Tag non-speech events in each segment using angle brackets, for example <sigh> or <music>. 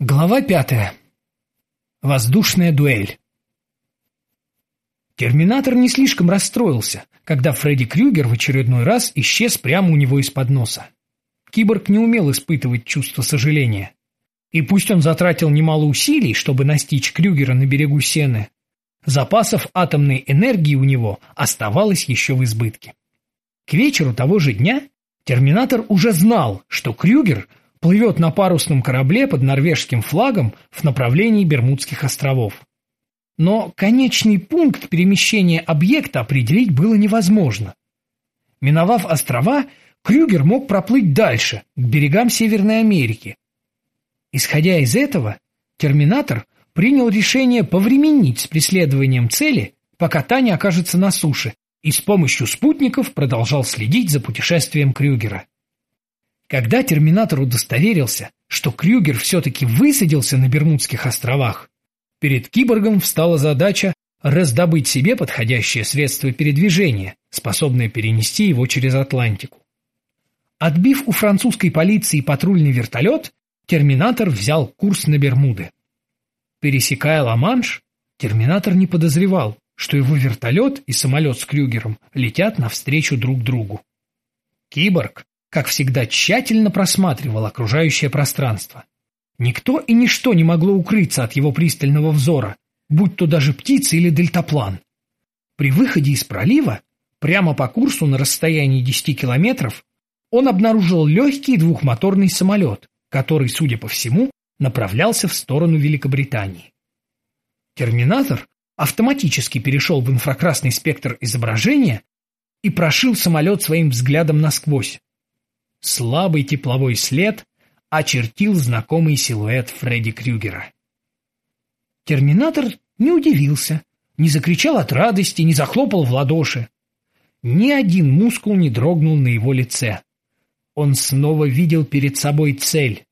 Глава пятая. Воздушная дуэль. Терминатор не слишком расстроился, когда Фредди Крюгер в очередной раз исчез прямо у него из-под носа. Киборг не умел испытывать чувство сожаления. И пусть он затратил немало усилий, чтобы настичь Крюгера на берегу Сены, запасов атомной энергии у него оставалось еще в избытке. К вечеру того же дня Терминатор уже знал, что Крюгер плывет на парусном корабле под норвежским флагом в направлении Бермудских островов. Но конечный пункт перемещения объекта определить было невозможно. Миновав острова, Крюгер мог проплыть дальше, к берегам Северной Америки. Исходя из этого, терминатор принял решение повременить с преследованием цели, пока та не окажется на суше, и с помощью спутников продолжал следить за путешествием Крюгера. Когда терминатор удостоверился, что Крюгер все-таки высадился на Бермудских островах, перед киборгом встала задача раздобыть себе подходящее средство передвижения, способное перенести его через Атлантику. Отбив у французской полиции патрульный вертолет, терминатор взял курс на Бермуды. Пересекая Ла-Манш, терминатор не подозревал, что его вертолет и самолет с Крюгером летят навстречу друг другу. Киборг как всегда, тщательно просматривал окружающее пространство. Никто и ничто не могло укрыться от его пристального взора, будь то даже птица или дельтаплан. При выходе из пролива, прямо по курсу на расстоянии 10 километров, он обнаружил легкий двухмоторный самолет, который, судя по всему, направлялся в сторону Великобритании. Терминатор автоматически перешел в инфракрасный спектр изображения и прошил самолет своим взглядом насквозь. Слабый тепловой след очертил знакомый силуэт Фредди Крюгера. Терминатор не удивился, не закричал от радости, не захлопал в ладоши. Ни один мускул не дрогнул на его лице. Он снова видел перед собой цель,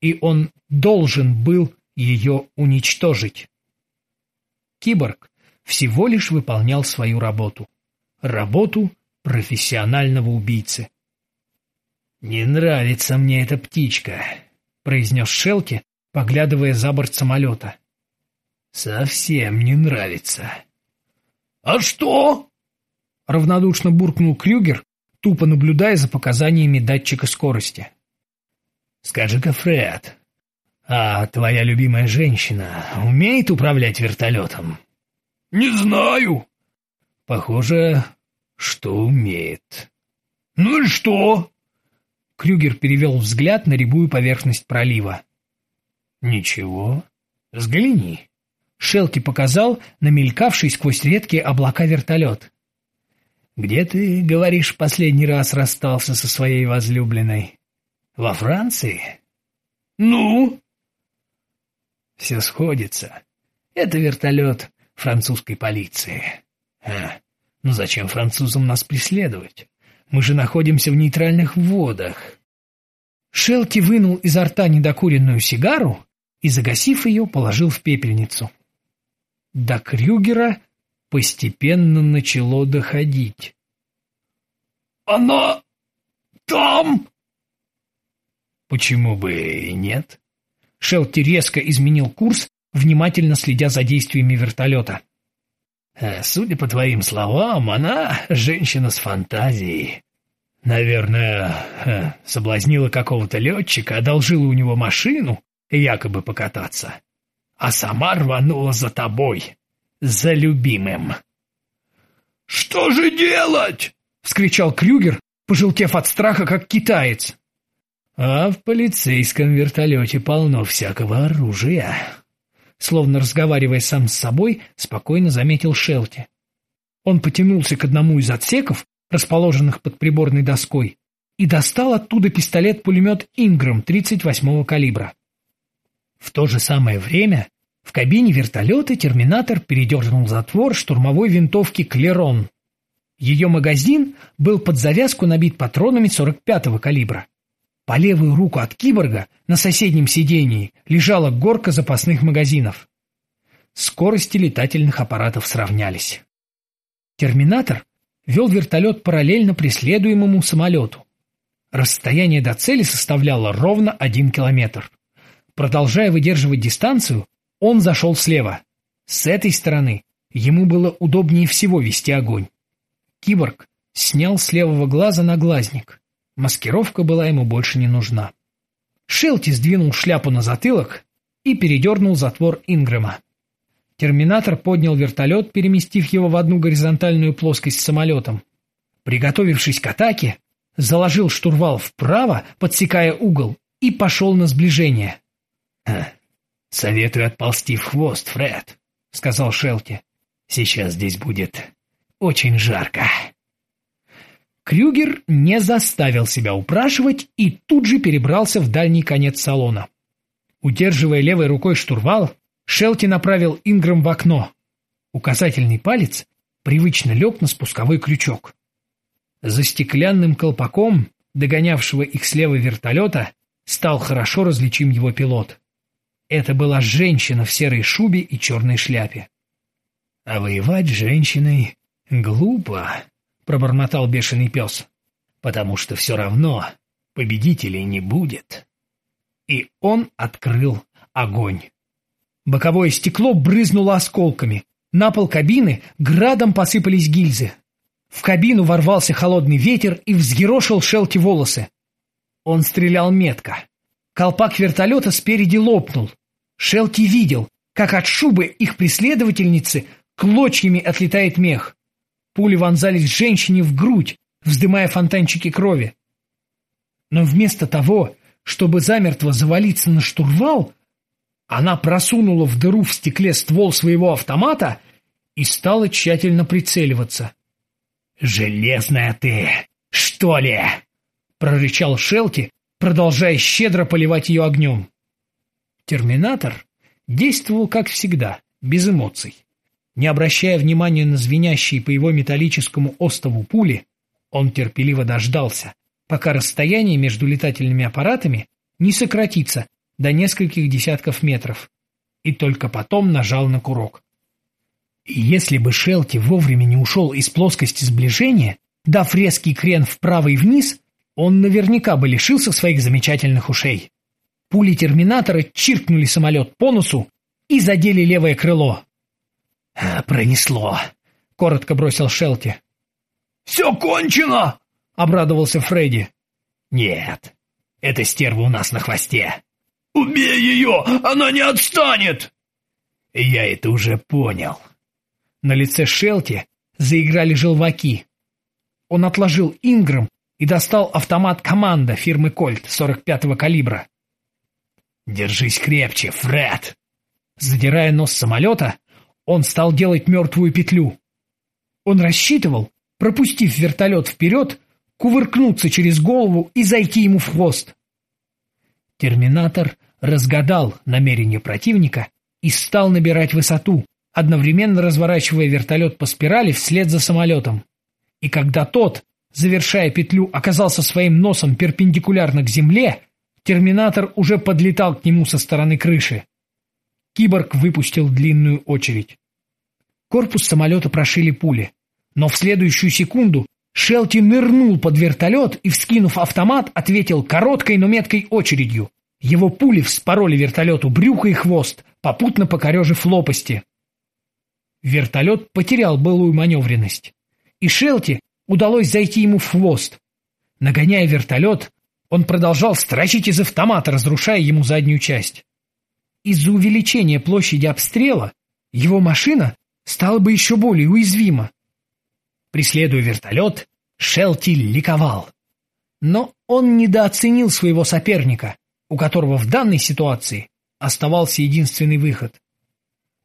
и он должен был ее уничтожить. Киборг всего лишь выполнял свою работу. Работу профессионального убийцы. «Не нравится мне эта птичка», — произнес Шелки, поглядывая за борт самолета. «Совсем не нравится». «А что?» — равнодушно буркнул Крюгер, тупо наблюдая за показаниями датчика скорости. «Скажи-ка, Фред, а твоя любимая женщина умеет управлять вертолетом?» «Не знаю». «Похоже, что умеет». «Ну и что?» Крюгер перевел взгляд на рябую поверхность пролива. «Ничего. Взгляни». Шелки показал на мелькавший сквозь редкие облака вертолет. «Где ты, говоришь, последний раз расстался со своей возлюбленной? Во Франции?» «Ну?» «Все сходится. Это вертолет французской полиции. А, ну зачем французам нас преследовать? Мы же находимся в нейтральных водах. Шелки вынул изо рта недокуренную сигару и, загасив ее, положил в пепельницу. До Крюгера постепенно начало доходить. «Она там?» «Почему бы и нет?» Шелти резко изменил курс, внимательно следя за действиями вертолета. Э, судя по твоим словам, она женщина с фантазией. Наверное, э, соблазнила какого-то летчика, одолжила у него машину, якобы покататься, а сама рванула за тобой, за любимым. «Что же делать?» — вскричал Крюгер, пожелтев от страха, как китаец. «А в полицейском вертолете полно всякого оружия», словно разговаривая сам с собой, спокойно заметил Шелти. Он потянулся к одному из отсеков, расположенных под приборной доской, и достал оттуда пистолет-пулемет «Инграм» 38-го калибра. В то же самое время в кабине вертолета терминатор передернул затвор штурмовой винтовки «Клерон». Ее магазин был под завязку набит патронами 45-го калибра. По левую руку от киборга на соседнем сидении лежала горка запасных магазинов. Скорости летательных аппаратов сравнялись. Терминатор вел вертолет параллельно преследуемому самолету. Расстояние до цели составляло ровно один километр. Продолжая выдерживать дистанцию, он зашел слева. С этой стороны ему было удобнее всего вести огонь. Киборг снял с левого глаза наглазник. Маскировка была ему больше не нужна. Шелти сдвинул шляпу на затылок и передернул затвор Ингрэма. Терминатор поднял вертолет, переместив его в одну горизонтальную плоскость с самолетом. Приготовившись к атаке, заложил штурвал вправо, подсекая угол, и пошел на сближение. «Советую отползти в хвост, Фред», — сказал Шелти. «Сейчас здесь будет очень жарко». Крюгер не заставил себя упрашивать и тут же перебрался в дальний конец салона. Удерживая левой рукой штурвал, Шелти направил Инграм в окно. Указательный палец привычно лег на спусковой крючок. За стеклянным колпаком, догонявшего их слева вертолета, стал хорошо различим его пилот. Это была женщина в серой шубе и черной шляпе. «А воевать женщиной глупо», — пробормотал бешеный пес, «потому что все равно победителей не будет». И он открыл огонь. Боковое стекло брызнуло осколками. На пол кабины градом посыпались гильзы. В кабину ворвался холодный ветер и взъерошил Шелти волосы. Он стрелял метко. Колпак вертолета спереди лопнул. Шелти видел, как от шубы их преследовательницы клочьями отлетает мех. Пули вонзались женщине в грудь, вздымая фонтанчики крови. Но вместо того, чтобы замертво завалиться на штурвал, она просунула в дыру в стекле ствол своего автомата и стала тщательно прицеливаться. «Железная ты, что ли?» — прорычал Шелти, продолжая щедро поливать ее огнем. Терминатор действовал как всегда, без эмоций. Не обращая внимания на звенящие по его металлическому остову пули, он терпеливо дождался, пока расстояние между летательными аппаратами не сократится до нескольких десятков метров, и только потом нажал на курок. И если бы Шелти вовремя не ушел из плоскости сближения, дав резкий крен вправо и вниз, он наверняка бы лишился своих замечательных ушей. Пули терминатора чиркнули самолет по носу и задели левое крыло. «А, «Пронесло», — коротко бросил Шелти. «Все кончено!» — обрадовался Фредди. «Нет, эта стерва у нас на хвосте». «Убей ее! Она не отстанет!» «Я это уже понял». На лице Шелти заиграли желваки. Он отложил Инграм и достал автомат «Команда» фирмы «Кольт» 45-го калибра. «Держись крепче, Фред!» Задирая нос самолета, он стал делать мертвую петлю. Он рассчитывал, пропустив вертолет вперед, кувыркнуться через голову и зайти ему в хвост. Терминатор разгадал намерение противника и стал набирать высоту, одновременно разворачивая вертолет по спирали вслед за самолетом. И когда тот, завершая петлю, оказался своим носом перпендикулярно к земле, Терминатор уже подлетал к нему со стороны крыши. Киборг выпустил длинную очередь. Корпус самолета прошили пули, но в следующую секунду Шелти нырнул под вертолет и, вскинув автомат, ответил короткой, но меткой очередью. Его пули вспороли вертолету брюхо и хвост, попутно покорежив лопасти. Вертолет потерял былую маневренность, и Шелти удалось зайти ему в хвост. Нагоняя вертолет, он продолжал строчить из автомата, разрушая ему заднюю часть. Из-за увеличения площади обстрела его машина стала бы еще более уязвима. Преследуя вертолет, Шелти ликовал. Но он недооценил своего соперника, у которого в данной ситуации оставался единственный выход.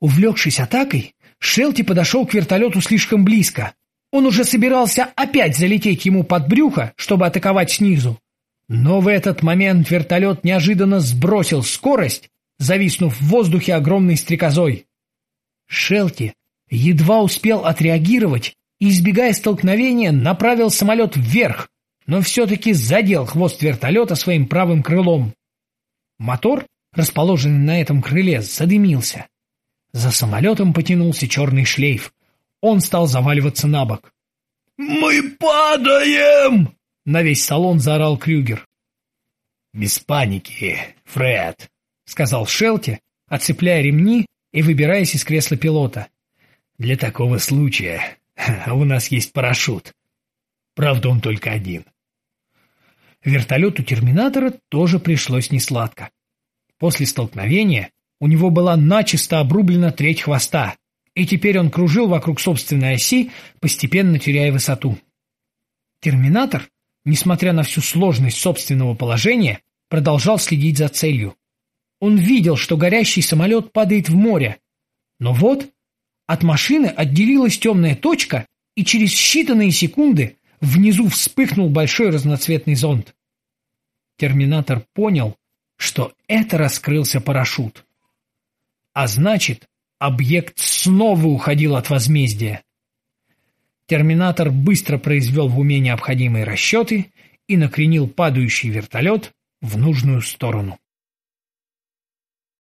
Увлекшись атакой, Шелти подошел к вертолету слишком близко. Он уже собирался опять залететь ему под брюхо, чтобы атаковать снизу. Но в этот момент вертолет неожиданно сбросил скорость, зависнув в воздухе огромной стрекозой. Шелти едва успел отреагировать и, избегая столкновения, направил самолет вверх, но все-таки задел хвост вертолета своим правым крылом. Мотор, расположенный на этом крыле, задымился. За самолетом потянулся черный шлейф. Он стал заваливаться на бок. «Мы падаем!» На весь салон заорал Крюгер. «Без паники, Фред!» — сказал Шелти, отцепляя ремни и выбираясь из кресла пилота. «Для такого случая <laughs> у нас есть парашют. Правда, он только один». Вертолету «Терминатора» тоже пришлось несладко. После столкновения у него была начисто обрублена треть хвоста, и теперь он кружил вокруг собственной оси, постепенно теряя высоту. «Терминатор», несмотря на всю сложность собственного положения, продолжал следить за целью. Он видел, что горящий самолет падает в море. Но вот от машины отделилась темная точка, и через считанные секунды внизу вспыхнул большой разноцветный зонд. Терминатор понял, что это раскрылся парашют. А значит, объект снова уходил от возмездия. Терминатор быстро произвел в уме необходимые расчеты и накренил падающий вертолет в нужную сторону.